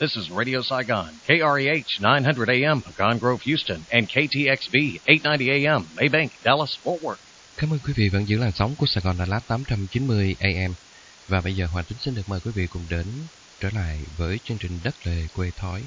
This is Radio Saigon, KREH 900 AM, Pecan Grove, Houston, and KTXV 890 AM, Maybank, Dallas, Fort Worth. Cảm ơn quý vị vẫn giữ làn sóng của Sài Gòn Đà Lạt 890 AM. Và bây giờ Hoàng Tính xin được mời quý vị cùng đến trở lại với chương trình Đất Lề Quê Thói.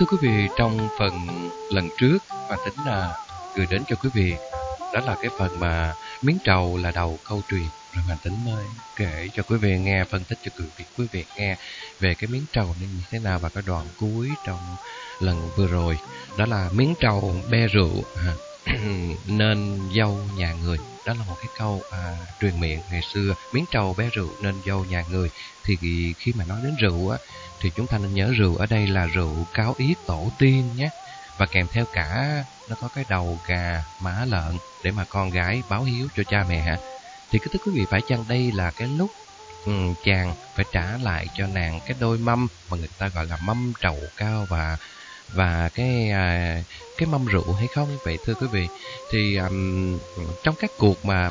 Thưa quý vị, trong phần lần trước và tính là gửi đến cho quý vị, đó là cái phần mà miếng trầu là đầu câu chuyện rồi mà Tính mới kể cho quý vị nghe, phân tích cho quý vị, quý vị nghe về cái miếng trầu như thế nào và cái đoạn cuối trong lần vừa rồi. Đó là miếng trầu be rượu à, nên dâu nhà người. Đó là một cái câu à, truyền miệng ngày xưa. Miếng trầu bé rượu nên dâu nhà người. Thì khi mà nói đến rượu á, thì chúng ta nên nhớ rượu ở đây là rượu cáo yết tổ tiên nhé. Và kèm theo cả nó có cái đầu gà, má lợn để mà con gái báo hiếu cho cha mẹ. Thì cứ thưa quý vị phải chăng đây là cái lúc um, chàng phải trả lại cho nàng cái đôi mâm mà người ta gọi là mâm trầu cao và và cái à, cái mâm rượu hay không? Vậy thưa quý vị thì um, trong các cuộc mà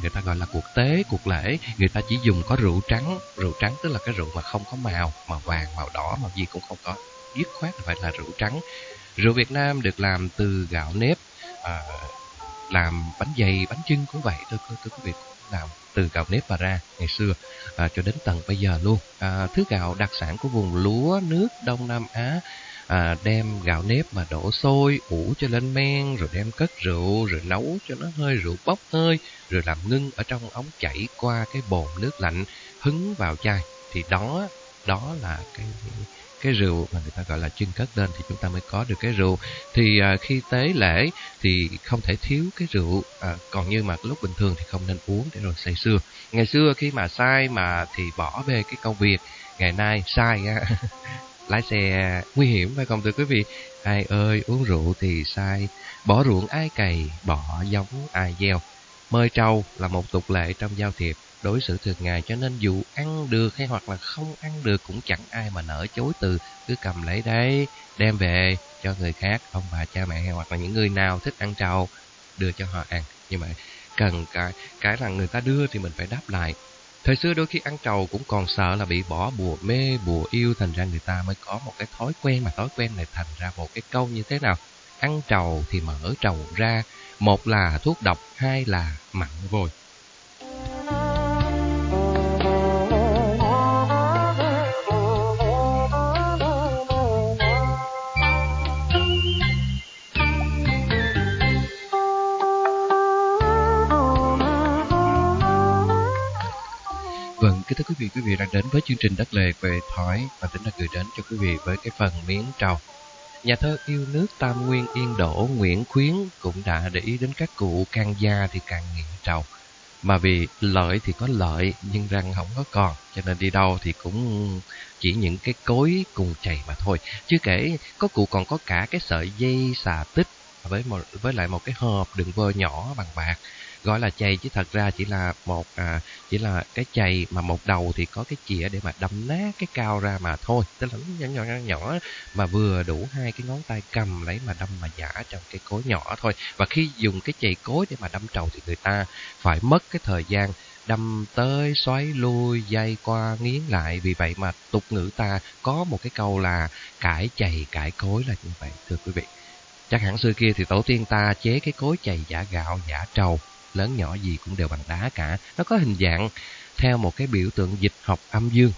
người ta gọi là cuộc tế cuộc lễ người ta chỉ dùng có rượu trắng. Rượu trắng tức là cái rượu mà không có màu màu vàng màu đỏ màu gì cũng không có. Dứt khoát phải là rượu trắng. Rượu Việt Nam được làm từ gạo nếp à, làm bánh dày bánh chưng cũng vậy. Thưa, thưa, thưa quý vị làm từ gạo nếp mà ra ngày xưa à, cho đến tận bây giờ luôn. À, thứ gạo đặc sản của vùng lúa nước Đông Nam Á à, đem gạo nếp mà đổ sôi ủ cho lên men rồi đem cất rượu rồi nấu cho nó hơi rượu bốc hơi rồi làm ngưng ở trong ống chảy qua cái bồn nước lạnh hứng vào chai. Thì đó đó là cái cái rượu mà người ta gọi là chân cất lên thì chúng ta mới có được cái rượu. Thì à, khi tế lễ thì không thể thiếu cái rượu à, còn như mà lúc bình thường thì không nên uống để rồi say xưa ngày xưa khi mà sai mà thì bỏ về cái công việc ngày nay sai lái xe nguy hiểm phải không thưa quý vị? Ai ơi, uống rượu thì sai. Bỏ ruộng ai cày, bỏ giống ai gieo. Mời trâu là một tục lệ trong giao thiệp, đối xử thường ngày, cho nên dù ăn được hay hoặc là không ăn được cũng chẳng ai mà nỡ chối từ, cứ cầm lấy đấy, đem về cho người khác, ông bà cha mẹ hay hoặc là những người nào thích ăn trầu, đưa cho họ ăn. Nhưng mà cần cái cái là người ta đưa thì mình phải đáp lại. Thời xưa đôi khi ăn trầu cũng còn sợ là bị bỏ bùa mê, bùa yêu Thành ra người ta mới có một cái thói quen Mà thói quen này thành ra một cái câu như thế nào Ăn trầu thì mở trầu ra Một là thuốc độc, hai là mặn vội. Vâng, kính thưa quý vị, quý vị đang đến với chương trình Đất Lề về Thói và tính đã gửi đến cho quý vị với cái phần miếng trầu. Nhà thơ yêu nước Tam Nguyên Yên Đỗ Nguyễn Khuyến cũng đã để ý đến các cụ can gia thì càng nghiện trầu. Mà vì lợi thì có lợi nhưng răng không có còn cho nên đi đâu thì cũng chỉ những cái cối cùng chày mà thôi. Chứ kể có cụ còn có cả cái sợi dây xà tích với một với lại một cái hộp đựng vơ nhỏ bằng bạc gọi là chày chứ thật ra chỉ là một à, chỉ là cái chày mà một đầu thì có cái chĩa để mà đâm nát cái cao ra mà thôi. Tức là nhỏ nhỏ nhỏ, nhỏ mà vừa đủ hai cái ngón tay cầm lấy mà đâm mà giả trong cái cối nhỏ thôi. Và khi dùng cái chày cối để mà đâm trầu thì người ta phải mất cái thời gian đâm tới xoáy lui dây qua nghiến lại. Vì vậy mà tục ngữ ta có một cái câu là cải chày cải cối là như vậy thưa quý vị. Chắc hẳn xưa kia thì tổ tiên ta chế cái cối chày giả gạo giả trầu lớn nhỏ gì cũng đều bằng đá cả. Nó có hình dạng theo một cái biểu tượng dịch học âm dương.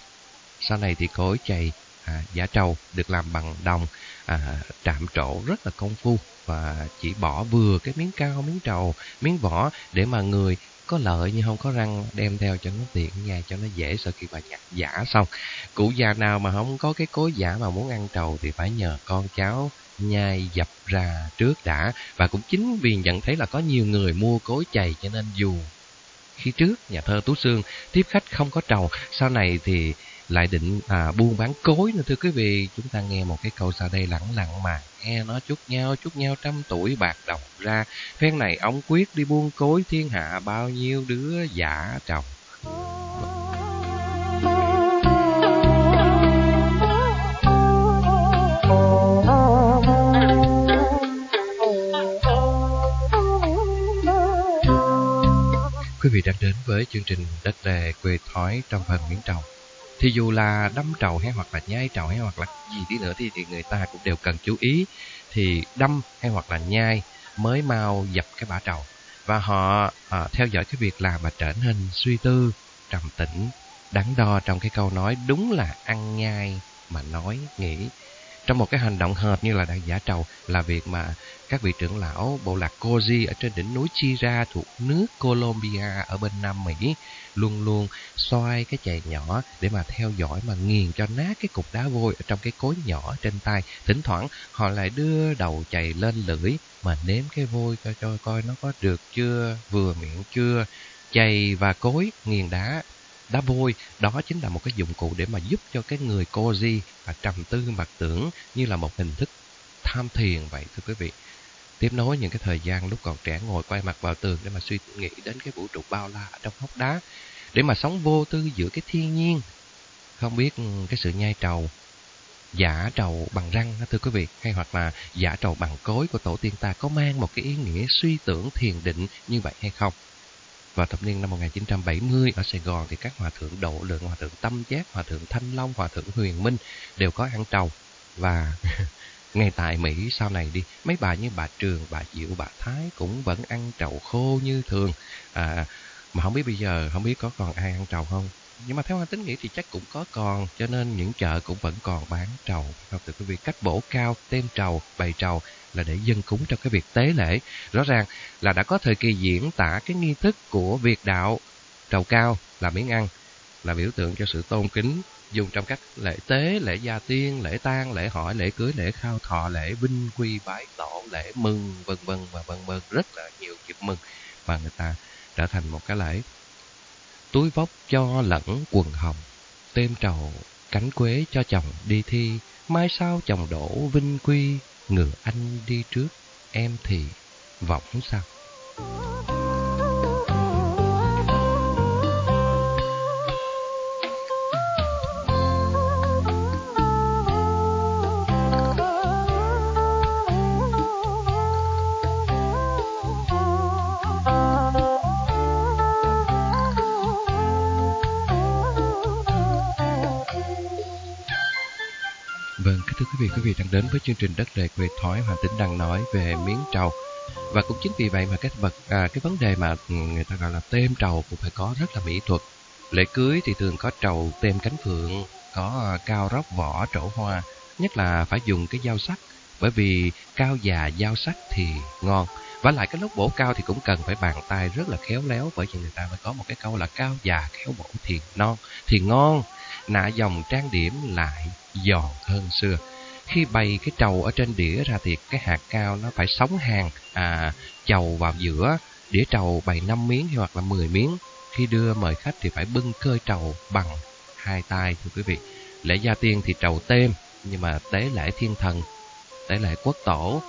Sau này thì cối chày à, giả trầu được làm bằng đồng à, trạm trổ rất là công phu và chỉ bỏ vừa cái miếng cao miếng trầu miếng vỏ để mà người có lợi nhưng không có răng đem theo cho nó tiện nha cho nó dễ sau khi bà nhặt giả xong cụ già nào mà không có cái cối giả mà muốn ăn trầu thì phải nhờ con cháu nhai dập ra trước đã. Và cũng chính vì nhận thấy là có nhiều người mua cối chày cho nên dù khi trước nhà thơ Tú Sương tiếp khách không có trầu sau này thì lại định à, buôn bán cối nữa. Thưa quý vị chúng ta nghe một cái câu sau đây lẳng lặng mà nghe nó chút nhau chút nhau trăm tuổi bạc đồng ra. Phen này ông quyết đi buôn cối thiên hạ bao nhiêu đứa giả chồng đang đến với chương trình Đất Đề Quê Thói trong phần miếng trầu. Thì dù là đâm trầu hay hoặc là nhai trầu hay hoặc là gì đi nữa thì, thì người ta cũng đều cần chú ý. Thì đâm hay hoặc là nhai mới mau dập cái bả trầu. Và họ à, theo dõi cái việc làm và trở nên suy tư, trầm tĩnh, đắn đo trong cái câu nói đúng là ăn nhai mà nói nghĩ trong một cái hành động hợp như là đại giả trầu là việc mà các vị trưởng lão bộ lạc Koji ở trên đỉnh núi Chira thuộc nước Colombia ở bên Nam Mỹ luôn luôn xoay cái chày nhỏ để mà theo dõi mà nghiền cho nát cái cục đá vôi ở trong cái cối nhỏ trên tay. Thỉnh thoảng họ lại đưa đầu chày lên lưỡi mà nếm cái vôi cho coi nó có được chưa, vừa miệng chưa. Chày và cối nghiền đá đá vôi đó chính là một cái dụng cụ để mà giúp cho cái người cô di và trầm tư mặc tưởng như là một hình thức tham thiền vậy, thưa quý vị. Tiếp nối những cái thời gian lúc còn trẻ ngồi quay mặt vào tường để mà suy nghĩ đến cái vũ trụ bao la ở trong hốc đá, để mà sống vô tư giữa cái thiên nhiên. Không biết ừ, cái sự nhai trầu, giả trầu bằng răng thưa quý vị, hay hoặc là giả trầu bằng cối của tổ tiên ta có mang một cái ý nghĩa suy tưởng thiền định như vậy hay không? Vào thập niên năm 1970 ở Sài Gòn thì các hòa thượng Độ Lượng, hòa thượng Tâm Giác, hòa thượng Thanh Long, hòa thượng Huyền Minh đều có ăn trầu. Và ngay tại Mỹ sau này đi mấy bà như bà Trường, bà Diệu, bà Thái cũng vẫn ăn trầu khô như thường. À, mà không biết bây giờ không biết có còn ai ăn trầu không? Nhưng mà theo anh tính nghĩ thì chắc cũng có còn, cho nên những chợ cũng vẫn còn bán trầu. Không từ cái việc cách bổ cao tem trầu, bày trầu là để dân cúng trong cái việc tế lễ. Rõ ràng là đã có thời kỳ diễn tả cái nghi thức của việc đạo trầu cao là miếng ăn, là biểu tượng cho sự tôn kính dùng trong các lễ tế, lễ gia tiên, lễ tang, lễ hỏi lễ cưới, lễ khao thọ, lễ vinh quy, bái tổ, lễ mừng, vân vân, và vân vân. Rất là nhiều dịp mừng mà người ta trở thành một cái lễ túi vóc cho lẫn quần hồng, tem trầu, cánh quế cho chồng đi thi, mai sau chồng đổ vinh quy ngựa anh đi trước, em thì võng sau quý vị, đang đến với chương trình Đất Lệ Quê Thói Hoàng Tĩnh đang nói về miếng trầu. Và cũng chính vì vậy mà cái vật à, cái vấn đề mà ừ, người ta gọi là tem trầu cũng phải có rất là mỹ thuật. Lễ cưới thì thường có trầu tem cánh phượng, có à, cao róc vỏ trổ hoa, nhất là phải dùng cái dao sắc bởi vì cao già dao sắc thì ngon. Và lại cái lúc bổ cao thì cũng cần phải bàn tay rất là khéo léo bởi vì người ta mới có một cái câu là cao già khéo bổ thì non, thì ngon. Nạ dòng trang điểm lại giòn hơn xưa khi bày cái trầu ở trên đĩa ra thì cái hạt cao nó phải sống hàng à, chầu vào giữa đĩa trầu bày 5 miếng hoặc là 10 miếng. Khi đưa mời khách thì phải bưng cơi trầu bằng hai tay thưa quý vị. Lễ gia tiên thì trầu tem nhưng mà tế lễ thiên thần tế lễ quốc tổ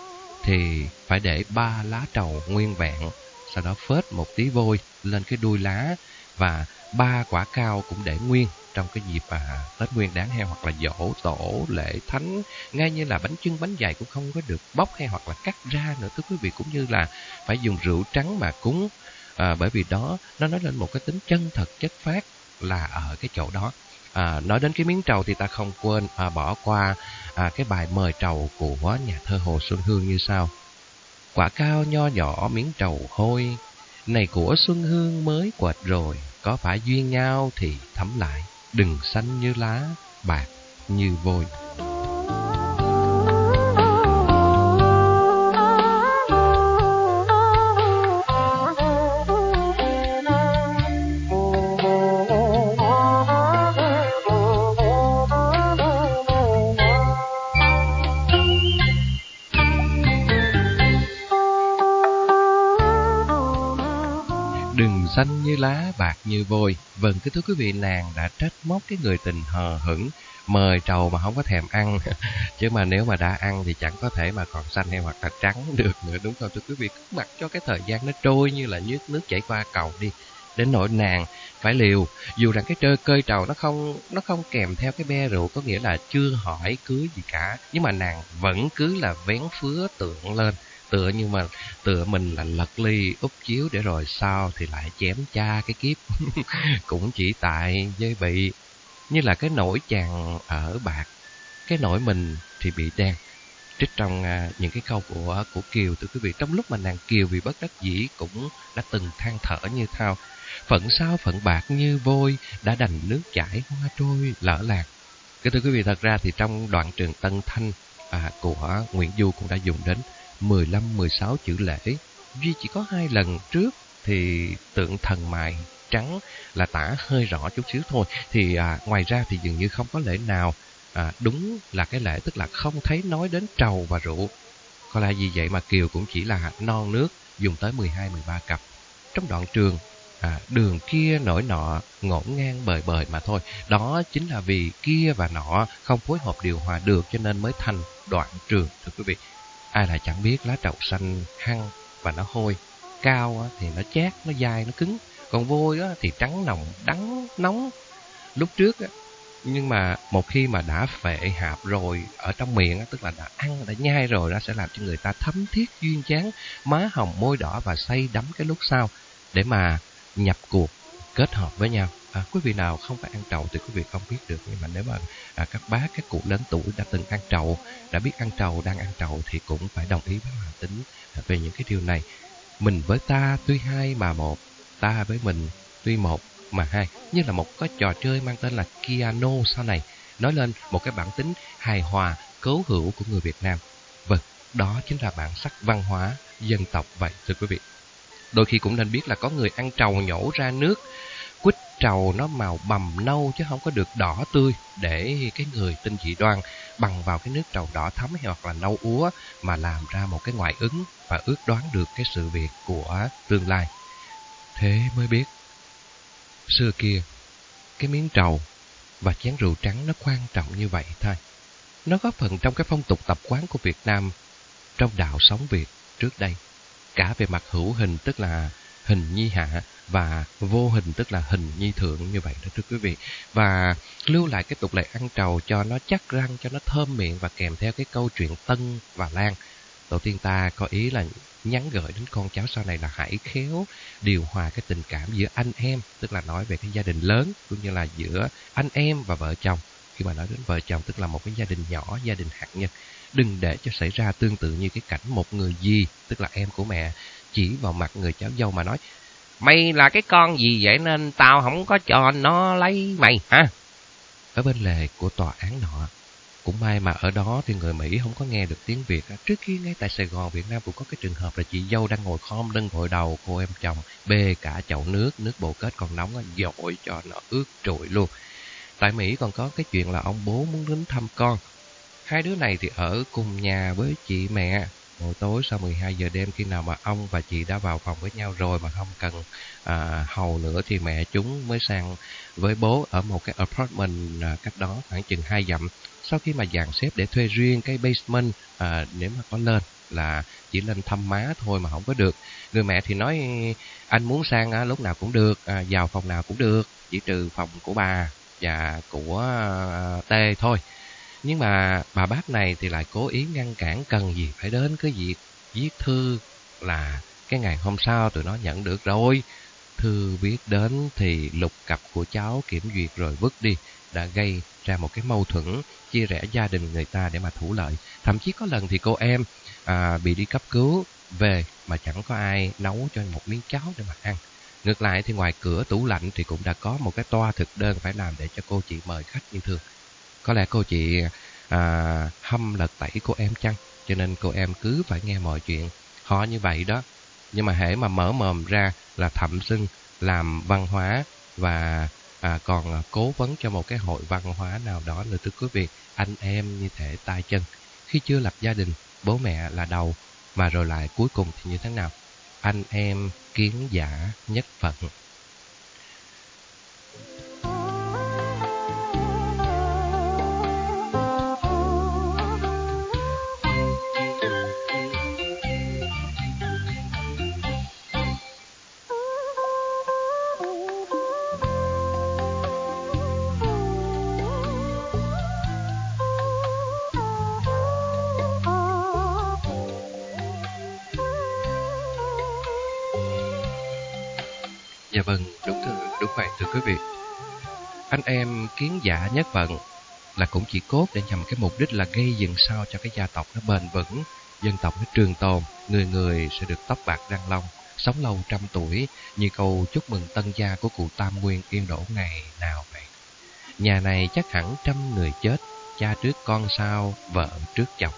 thì phải để ba lá trầu nguyên vẹn sau đó phết một tí vôi lên cái đuôi lá và ba quả cao cũng để nguyên trong cái dịp à, Tết Nguyên đáng hay hoặc là dỗ tổ lễ thánh ngay như là bánh chưng bánh dày cũng không có được bóc hay hoặc là cắt ra nữa thưa quý vị cũng như là phải dùng rượu trắng mà cúng. À, bởi vì đó nó nói lên một cái tính chân thật chất phát là ở cái chỗ đó. À, nói đến cái miếng trầu thì ta không quên à, bỏ qua à, cái bài mời trầu của nhà thơ Hồ Xuân Hương như sau. Quả cao nho nhỏ miếng trầu hôi này của Xuân Hương mới quệt rồi có phải duyên nhau thì thấm lại đừng xanh như lá, bạc như vôi. Xanh như lá, bạc như vôi. Vâng, kính thưa quý vị, nàng đã trách móc cái người tình hờ hững, mời trầu mà không có thèm ăn. Chứ mà nếu mà đã ăn thì chẳng có thể mà còn xanh hay hoặc là trắng được nữa, đúng không thưa quý vị? Cứ mặc cho cái thời gian nó trôi như là nước nước chảy qua cầu đi. Đến nỗi nàng phải liều, dù rằng cái trơ cơi trầu nó không nó không kèm theo cái be rượu, có nghĩa là chưa hỏi cưới gì cả. Nhưng mà nàng vẫn cứ là vén phứa tượng lên tựa nhưng mà tựa mình là lật ly úp chiếu để rồi sau thì lại chém cha cái kiếp. Cũng chỉ tại dây bị như là cái nỗi chàng ở bạc cái nỗi mình thì bị đen. Trích trong à, những cái câu của của kiều thưa quý vị trong lúc mà nàng kiều vì bất đắc dĩ cũng đã từng than thở như thao phận sao phận bạc như vôi đã đành nước chảy hoa trôi lỡ lạc. Cái thưa quý vị thật ra thì trong đoạn trường tân thanh à, của nguyễn du cũng đã dùng đến 15-16 chữ lễ. Duy chỉ có hai lần trước thì tượng thần mài trắng là tả hơi rõ chút xíu thôi. Thì à, ngoài ra thì dường như không có lễ nào à, đúng là cái lễ tức là không thấy nói đến trầu và rượu. Có lẽ vì vậy mà Kiều cũng chỉ là non nước dùng tới 12-13 cặp. Trong đoạn trường, à, đường kia nổi nọ ngổn ngang bời bời mà thôi. Đó chính là vì kia và nọ không phối hợp điều hòa được cho nên mới thành đoạn trường, thưa quý vị. Ai lại chẳng biết lá trầu xanh hăng và nó hôi. Cao thì nó chát, nó dai, nó cứng. Còn vôi thì trắng nồng, đắng, nóng. Lúc trước nhưng mà một khi mà đã phệ hạp rồi ở trong miệng tức là đã ăn đã nhai rồi nó sẽ làm cho người ta thấm thiết duyên dáng má hồng môi đỏ và say đắm cái lúc sau để mà nhập cuộc kết hợp với nhau à, quý vị nào không phải ăn trầu thì quý vị không biết được. Nhưng mà nếu mà à, các bác các cụ lớn tuổi đã từng ăn trầu đã biết ăn trầu đang ăn trầu thì cũng phải đồng ý với hoàng tính à, về những cái điều này. Mình với ta tuy hai mà một ta với mình tuy một mà hai. Như là một cái trò chơi mang tên là piano sau này nói lên một cái bản tính hài hòa cấu hữu của người Việt Nam. Vâng đó chính là bản sắc văn hóa dân tộc vậy thưa quý vị. Đôi khi cũng nên biết là có người ăn trầu nhổ ra nước trầu nó màu bầm nâu chứ không có được đỏ tươi để cái người tinh dị đoan bằng vào cái nước trầu đỏ thắm hay hoặc là nâu úa mà làm ra một cái ngoại ứng và ước đoán được cái sự việc của tương lai. Thế mới biết, xưa kia, cái miếng trầu và chén rượu trắng nó quan trọng như vậy thôi. Nó góp phần trong cái phong tục tập quán của Việt Nam trong đạo sống Việt trước đây. Cả về mặt hữu hình tức là hình nhi hạ và vô hình tức là hình nhi thượng như vậy đó thưa quý vị. Và lưu lại cái tục lệ ăn trầu cho nó chắc răng, cho nó thơm miệng và kèm theo cái câu chuyện Tân và Lan. Tổ tiên ta có ý là nhắn gửi đến con cháu sau này là hãy khéo điều hòa cái tình cảm giữa anh em, tức là nói về cái gia đình lớn cũng như là giữa anh em và vợ chồng. Khi mà nói đến vợ chồng tức là một cái gia đình nhỏ, gia đình hạt nhân. Đừng để cho xảy ra tương tự như cái cảnh một người gì, tức là em của mẹ, chỉ vào mặt người cháu dâu mà nói Mày là cái con gì vậy nên tao không có cho nó lấy mày hả? Ở bên lề của tòa án nọ, cũng may mà ở đó thì người Mỹ không có nghe được tiếng Việt. Trước khi ngay tại Sài Gòn, Việt Nam cũng có cái trường hợp là chị dâu đang ngồi khom lưng gội đầu cô em chồng, bê cả chậu nước, nước bồ kết còn nóng, dội cho nó ướt trội luôn. Tại Mỹ còn có cái chuyện là ông bố muốn đến thăm con. Hai đứa này thì ở cùng nhà với chị mẹ, Buổi tối sau 12 giờ đêm khi nào mà ông và chị đã vào phòng với nhau rồi mà không cần à, hầu nữa thì mẹ chúng mới sang với bố ở một cái apartment à, cách đó khoảng chừng hai dặm. Sau khi mà dàn xếp để thuê riêng cái basement à, nếu mà có lên là chỉ lên thăm má thôi mà không có được. Người mẹ thì nói anh muốn sang à, lúc nào cũng được, à, vào phòng nào cũng được, chỉ trừ phòng của bà và của à, Tê thôi. Nhưng mà bà bác này thì lại cố ý ngăn cản cần gì phải đến cái việc viết thư là cái ngày hôm sau tụi nó nhận được rồi. Thư viết đến thì lục cặp của cháu kiểm duyệt rồi vứt đi đã gây ra một cái mâu thuẫn chia rẽ gia đình người ta để mà thủ lợi. Thậm chí có lần thì cô em à, bị đi cấp cứu về mà chẳng có ai nấu cho một miếng cháo để mà ăn. Ngược lại thì ngoài cửa tủ lạnh thì cũng đã có một cái toa thực đơn phải làm để cho cô chị mời khách như thường. Có lẽ cô chị à, hâm lật tẩy cô em chăng? Cho nên cô em cứ phải nghe mọi chuyện. Họ như vậy đó. Nhưng mà hễ mà mở mồm ra là thậm xưng làm văn hóa và à, còn cố vấn cho một cái hội văn hóa nào đó nữa thưa quý vị. Anh em như thể tay chân. Khi chưa lập gia đình, bố mẹ là đầu. Mà rồi lại cuối cùng thì như thế nào? Anh em kiến giả nhất phận. Dạ vâng, đúng thưa, đúng vậy thưa quý vị. Anh em kiến giả nhất vận là cũng chỉ cốt để nhằm cái mục đích là gây dựng sao cho cái gia tộc nó bền vững, dân tộc nó trường tồn, người người sẽ được tóc bạc răng long, sống lâu trăm tuổi như câu chúc mừng tân gia của cụ Tam Nguyên yên đổ ngày nào vậy. Nhà này chắc hẳn trăm người chết, cha trước con sau, vợ trước chồng.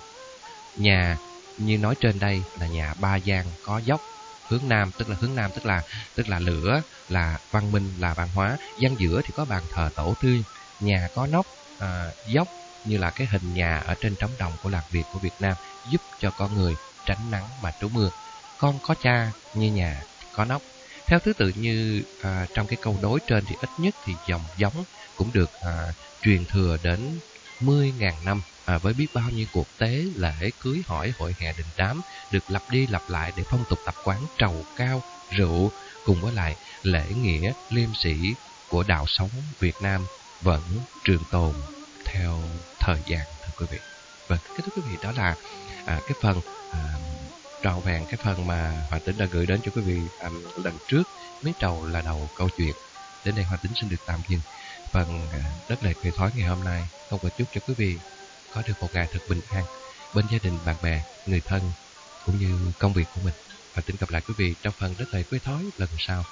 Nhà như nói trên đây là nhà ba gian có dốc hướng nam tức là hướng nam tức là tức là lửa là văn minh là văn hóa. Gian giữa thì có bàn thờ tổ tiên nhà có nóc à, dốc như là cái hình nhà ở trên trống đồng của lạc việt của việt nam giúp cho con người tránh nắng mà trú mưa. Con có cha như nhà có nóc. Theo thứ tự như à, trong cái câu đối trên thì ít nhất thì dòng giống cũng được à, truyền thừa đến 10.000 năm à, với biết bao nhiêu cuộc tế, lễ, cưới hỏi, hội hè đình đám được lặp đi lặp lại để phong tục tập quán trầu cao, rượu cùng với lại lễ nghĩa, liêm sĩ của đạo sống Việt Nam vẫn trường tồn theo thời gian thưa quý vị. Vâng, kết thưa quý vị đó là à, cái phần à, trọn vẹn cái phần mà Hòa Tính đã gửi đến cho quý vị à, lần trước miếng trầu là đầu câu chuyện. Đến đây Hòa Tính xin được tạm dừng phần à, đất lệ cây thói ngày hôm nay. Không có chúc cho quý vị có được một ngày thật bình an bên gia đình, bạn bè, người thân cũng như công việc của mình. Và tính gặp lại quý vị trong phần đất lệ quê thói lần sau.